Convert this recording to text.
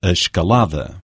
a escalada.